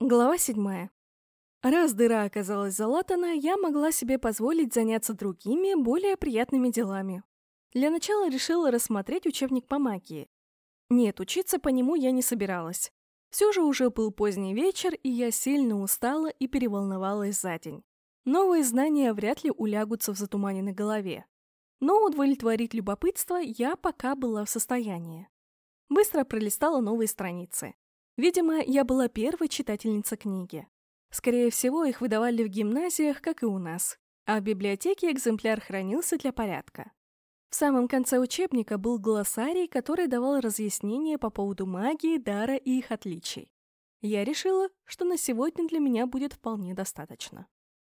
Глава седьмая. Раз дыра оказалась залатана, я могла себе позволить заняться другими, более приятными делами. Для начала решила рассмотреть учебник по магии. Нет, учиться по нему я не собиралась. Все же уже был поздний вечер, и я сильно устала и переволновалась за день. Новые знания вряд ли улягутся в затуманенной голове. Но удовлетворить любопытство я пока была в состоянии. Быстро пролистала новые страницы. Видимо, я была первой читательницей книги. Скорее всего, их выдавали в гимназиях, как и у нас, а в библиотеке экземпляр хранился для порядка. В самом конце учебника был глоссарий, который давал разъяснения по поводу магии, дара и их отличий. Я решила, что на сегодня для меня будет вполне достаточно.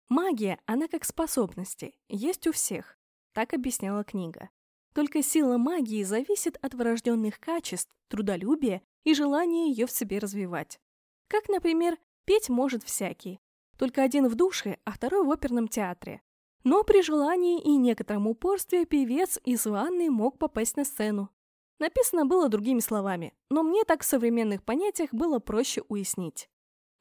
Магия, она как способности, есть у всех, так объясняла книга. Только сила магии зависит от врожденных качеств, трудолюбия и желание ее в себе развивать. Как, например, петь может всякий. Только один в душе, а второй в оперном театре. Но при желании и некотором упорстве певец из ванны мог попасть на сцену. Написано было другими словами, но мне так в современных понятиях было проще уяснить.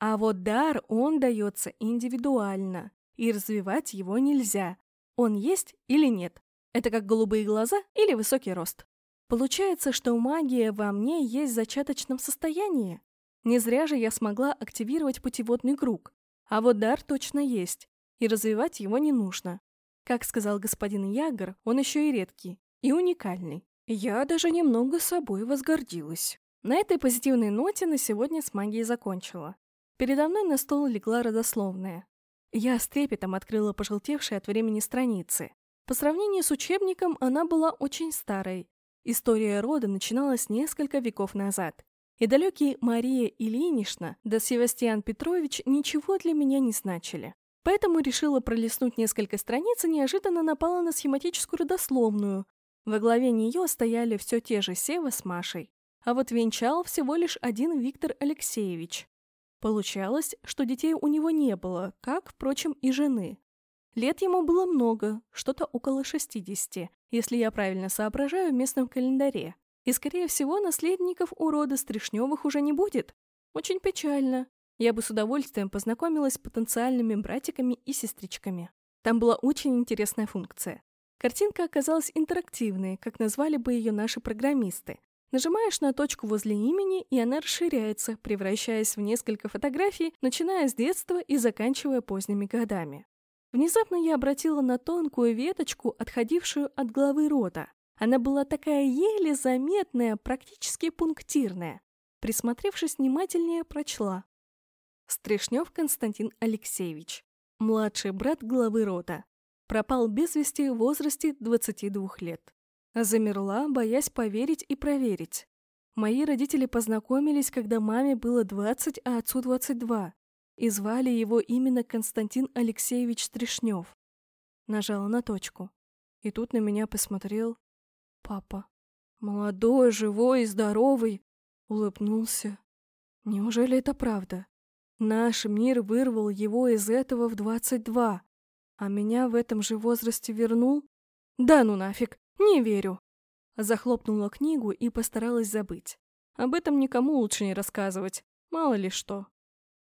А вот дар, он дается индивидуально, и развивать его нельзя. Он есть или нет. Это как голубые глаза или высокий рост. Получается, что магия во мне есть в зачаточном состоянии. Не зря же я смогла активировать путеводный круг. А вот дар точно есть, и развивать его не нужно. Как сказал господин Ягор, он еще и редкий, и уникальный. Я даже немного собой возгордилась. На этой позитивной ноте на сегодня с магией закончила. Передо мной на стол легла родословная. Я с трепетом открыла пожелтевшие от времени страницы. По сравнению с учебником она была очень старой, История рода начиналась несколько веков назад, и далекие Мария Ильинична да Севастьян Петрович ничего для меня не значили. Поэтому решила пролистнуть несколько страниц и неожиданно напала на схематическую родословную. Во главе нее стояли все те же Сева с Машей, а вот венчал всего лишь один Виктор Алексеевич. Получалось, что детей у него не было, как, впрочем, и жены. Лет ему было много, что-то около 60, если я правильно соображаю в местном календаре. И, скорее всего, наследников у рода Стришневых уже не будет. Очень печально. Я бы с удовольствием познакомилась с потенциальными братиками и сестричками. Там была очень интересная функция. Картинка оказалась интерактивной, как назвали бы ее наши программисты. Нажимаешь на точку возле имени, и она расширяется, превращаясь в несколько фотографий, начиная с детства и заканчивая поздними годами. Внезапно я обратила на тонкую веточку, отходившую от головы рота. Она была такая еле заметная, практически пунктирная. Присмотревшись внимательнее, прочла. Стрешнев Константин Алексеевич, младший брат главы рота. Пропал без вести в возрасте 22 лет. Замерла, боясь поверить и проверить. Мои родители познакомились, когда маме было 20, а отцу 22 и звали его именно Константин Алексеевич Трешнев. Нажала на точку. И тут на меня посмотрел папа. Молодой, живой и здоровый. Улыбнулся. Неужели это правда? Наш мир вырвал его из этого в 22, а меня в этом же возрасте вернул? Да ну нафиг, не верю. Захлопнула книгу и постаралась забыть. Об этом никому лучше не рассказывать, мало ли что.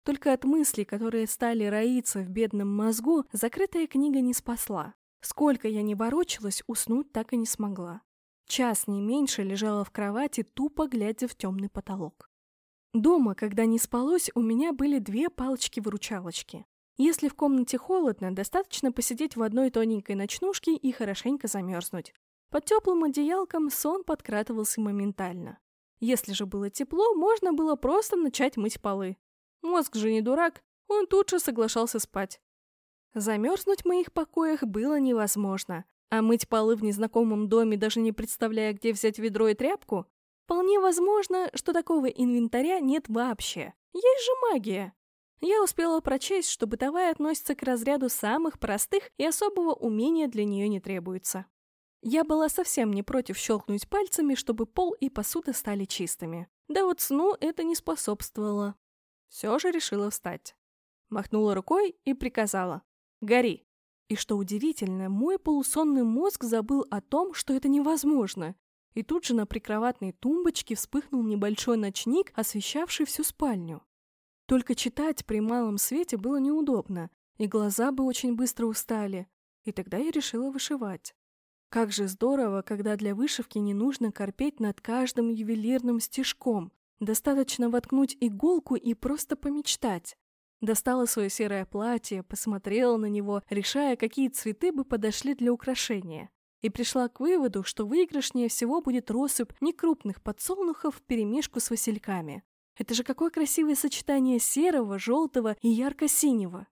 Только от мыслей, которые стали роиться в бедном мозгу, закрытая книга не спасла. Сколько я не ворочалась, уснуть так и не смогла. Час не меньше лежала в кровати, тупо глядя в темный потолок. Дома, когда не спалось, у меня были две палочки-выручалочки. Если в комнате холодно, достаточно посидеть в одной тоненькой ночнушке и хорошенько замерзнуть. Под теплым одеялком сон подкрадывался моментально. Если же было тепло, можно было просто начать мыть полы. Мозг же не дурак, он тут же соглашался спать. Замерзнуть в моих покоях было невозможно, а мыть полы в незнакомом доме, даже не представляя, где взять ведро и тряпку, вполне возможно, что такого инвентаря нет вообще. Есть же магия. Я успела прочесть, что бытовая относится к разряду самых простых и особого умения для нее не требуется. Я была совсем не против щелкнуть пальцами, чтобы пол и посуда стали чистыми. Да вот сну это не способствовало. Все же решила встать. Махнула рукой и приказала. «Гори!» И что удивительно, мой полусонный мозг забыл о том, что это невозможно. И тут же на прикроватной тумбочке вспыхнул небольшой ночник, освещавший всю спальню. Только читать при малом свете было неудобно, и глаза бы очень быстро устали. И тогда я решила вышивать. Как же здорово, когда для вышивки не нужно корпеть над каждым ювелирным стежком. Достаточно воткнуть иголку и просто помечтать. Достала свое серое платье, посмотрела на него, решая, какие цветы бы подошли для украшения. И пришла к выводу, что выигрышнее всего будет россыпь некрупных подсолнухов вперемешку с васильками. Это же какое красивое сочетание серого, желтого и ярко-синего.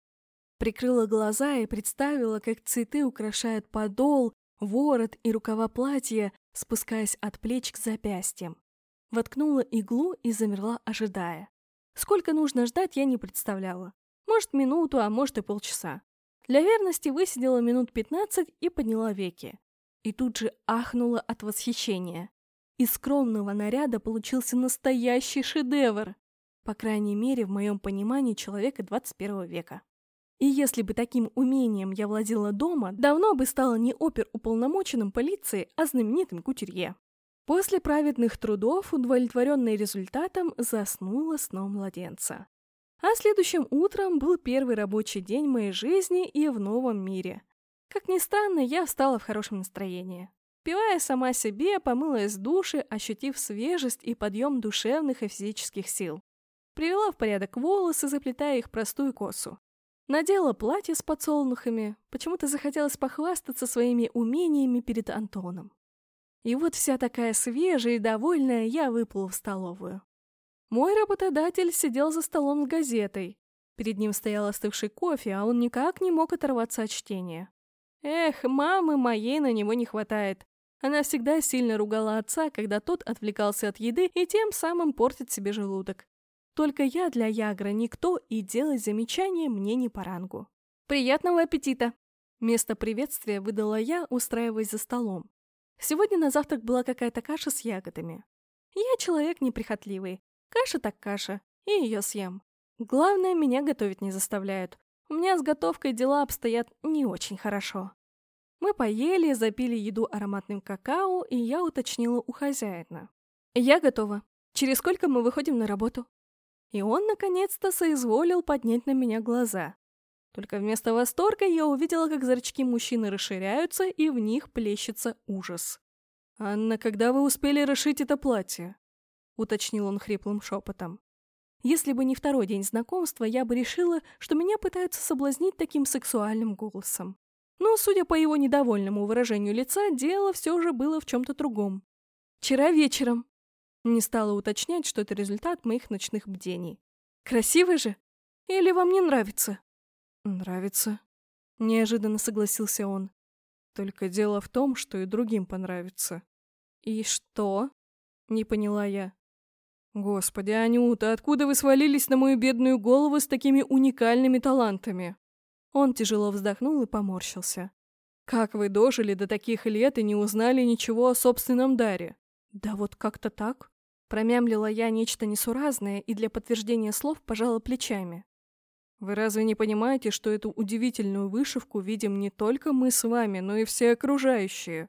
Прикрыла глаза и представила, как цветы украшают подол, ворот и рукава платья, спускаясь от плеч к запястьям. Воткнула иглу и замерла, ожидая. Сколько нужно ждать, я не представляла. Может, минуту, а может и полчаса. Для верности высидела минут пятнадцать и подняла веки. И тут же ахнула от восхищения. Из скромного наряда получился настоящий шедевр. По крайней мере, в моем понимании человека 21 века. И если бы таким умением я владела дома, давно бы стала не опер-уполномоченным полиции, а знаменитым кутюрье. После праведных трудов, удовлетворенной результатом, заснула сном младенца. А следующим утром был первый рабочий день моей жизни и в новом мире. Как ни странно, я встала в хорошем настроении. Пивая сама себе, помылась в душе, ощутив свежесть и подъем душевных и физических сил. Привела в порядок волосы, заплетая их простую косу. Надела платье с подсолнухами, почему-то захотелось похвастаться своими умениями перед Антоном. И вот вся такая свежая и довольная я выплыла в столовую. Мой работодатель сидел за столом с газетой. Перед ним стоял остывший кофе, а он никак не мог оторваться от чтения. Эх, мамы моей на него не хватает. Она всегда сильно ругала отца, когда тот отвлекался от еды и тем самым портит себе желудок. Только я для Ягра никто, и делать замечания мне не по рангу. «Приятного аппетита!» Место приветствия выдала я, устраиваясь за столом. Сегодня на завтрак была какая-то каша с ягодами. Я человек неприхотливый. Каша так каша, и ее съем. Главное, меня готовить не заставляют. У меня с готовкой дела обстоят не очень хорошо. Мы поели, запили еду ароматным какао, и я уточнила у хозяина. «Я готова. Через сколько мы выходим на работу?» И он, наконец-то, соизволил поднять на меня глаза. Только вместо восторга я увидела, как зрачки мужчины расширяются, и в них плещется ужас. «Анна, когда вы успели расшить это платье?» — уточнил он хриплым шепотом. Если бы не второй день знакомства, я бы решила, что меня пытаются соблазнить таким сексуальным голосом. Но, судя по его недовольному выражению лица, дело все же было в чем-то другом. «Вчера вечером», не стала уточнять, что это результат моих ночных бдений. «Красиво же? Или вам не нравится?» «Нравится», — неожиданно согласился он. «Только дело в том, что и другим понравится». «И что?» — не поняла я. «Господи, Анюта, откуда вы свалились на мою бедную голову с такими уникальными талантами?» Он тяжело вздохнул и поморщился. «Как вы дожили до таких лет и не узнали ничего о собственном даре?» «Да вот как-то так», Промямлила я нечто несуразное и для подтверждения слов пожала плечами. Вы разве не понимаете, что эту удивительную вышивку видим не только мы с вами, но и все окружающие?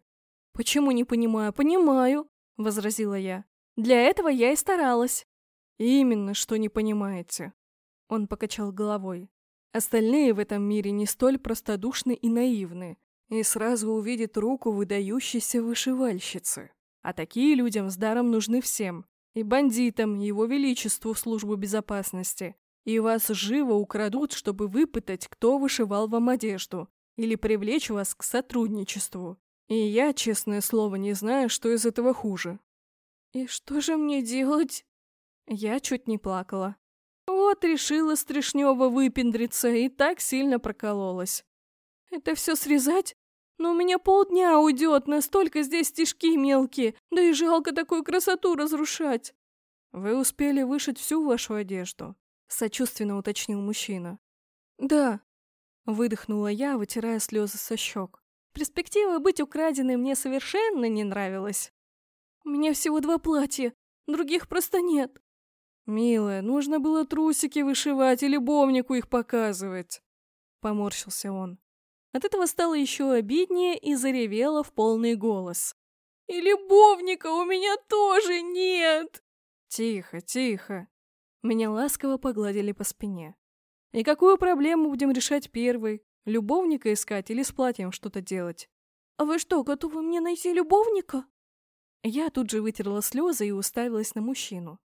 Почему не понимаю? Понимаю, возразила я. Для этого я и старалась. Именно, что не понимаете. Он покачал головой. Остальные в этом мире не столь простодушны и наивны, и сразу увидят руку выдающейся вышивальщицы. А такие людям с даром нужны всем. И бандитам, и его величеству в службу безопасности. И вас живо украдут, чтобы выпытать, кто вышивал вам одежду. Или привлечь вас к сотрудничеству. И я, честное слово, не знаю, что из этого хуже. И что же мне делать? Я чуть не плакала. Вот решила Стришнева выпендриться и так сильно прокололась. Это все срезать? Но у меня полдня уйдет, настолько здесь стежки мелкие, да и жалко такую красоту разрушать. Вы успели вышить всю вашу одежду? Сочувственно уточнил мужчина. Да. Выдохнула я, вытирая слезы со щек. Перспектива быть украденной мне совершенно не нравилась. У меня всего два платья, других просто нет. Милая, нужно было трусики вышивать и любовнику их показывать. Поморщился он. От этого стало еще обиднее и заревела в полный голос. «И любовника у меня тоже нет!» «Тихо, тихо!» Меня ласково погладили по спине. «И какую проблему будем решать первой? Любовника искать или с платьем что-то делать?» «А вы что, готовы мне найти любовника?» Я тут же вытерла слезы и уставилась на мужчину.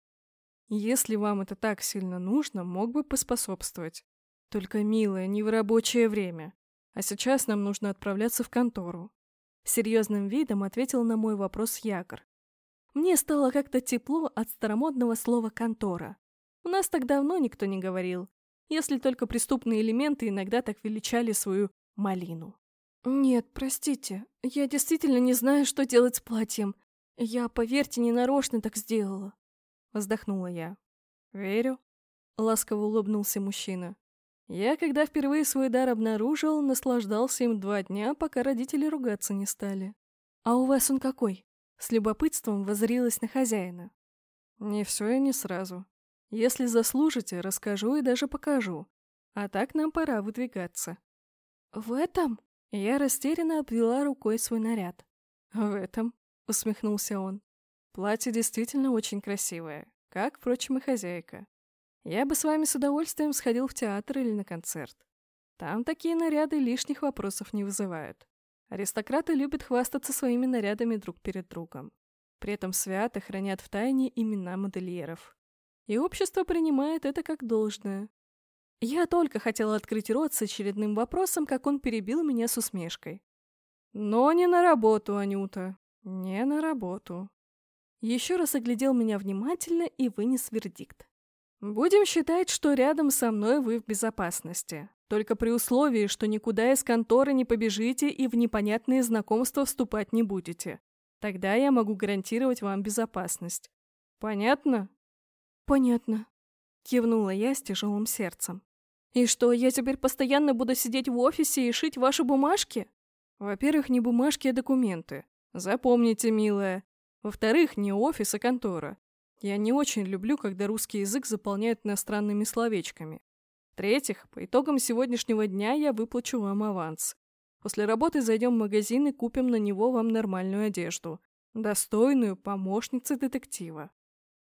«Если вам это так сильно нужно, мог бы поспособствовать. Только, милая, не в рабочее время. А сейчас нам нужно отправляться в контору». Серьезным видом ответил на мой вопрос Якор. Мне стало как-то тепло от старомодного слова «контора». У нас так давно никто не говорил, если только преступные элементы иногда так величали свою малину. «Нет, простите, я действительно не знаю, что делать с платьем. Я, поверьте, ненарочно так сделала», — вздохнула я. «Верю», — ласково улыбнулся мужчина. «Я, когда впервые свой дар обнаружил, наслаждался им два дня, пока родители ругаться не стали. А у вас он какой?» С любопытством воззрилась на хозяина. «Не все и не сразу. Если заслужите, расскажу и даже покажу. А так нам пора выдвигаться». «В этом?» Я растерянно обвела рукой свой наряд. «В этом?» — усмехнулся он. «Платье действительно очень красивое, как, впрочем, и хозяйка. Я бы с вами с удовольствием сходил в театр или на концерт. Там такие наряды лишних вопросов не вызывают. Аристократы любят хвастаться своими нарядами друг перед другом. При этом свято хранят в тайне имена модельеров. И общество принимает это как должное. Я только хотела открыть рот с очередным вопросом, как он перебил меня с усмешкой. «Но не на работу, Анюта. Не на работу». Еще раз оглядел меня внимательно и вынес вердикт. «Будем считать, что рядом со мной вы в безопасности. Только при условии, что никуда из конторы не побежите и в непонятные знакомства вступать не будете. Тогда я могу гарантировать вам безопасность. Понятно? Понятно. Кивнула я с тяжелым сердцем. И что, я теперь постоянно буду сидеть в офисе и шить ваши бумажки? Во-первых, не бумажки, а документы. Запомните, милая. Во-вторых, не офис, а контора. Я не очень люблю, когда русский язык заполняют иностранными словечками. В-третьих, по итогам сегодняшнего дня я выплачу вам аванс. После работы зайдем в магазин и купим на него вам нормальную одежду. Достойную помощницы детектива.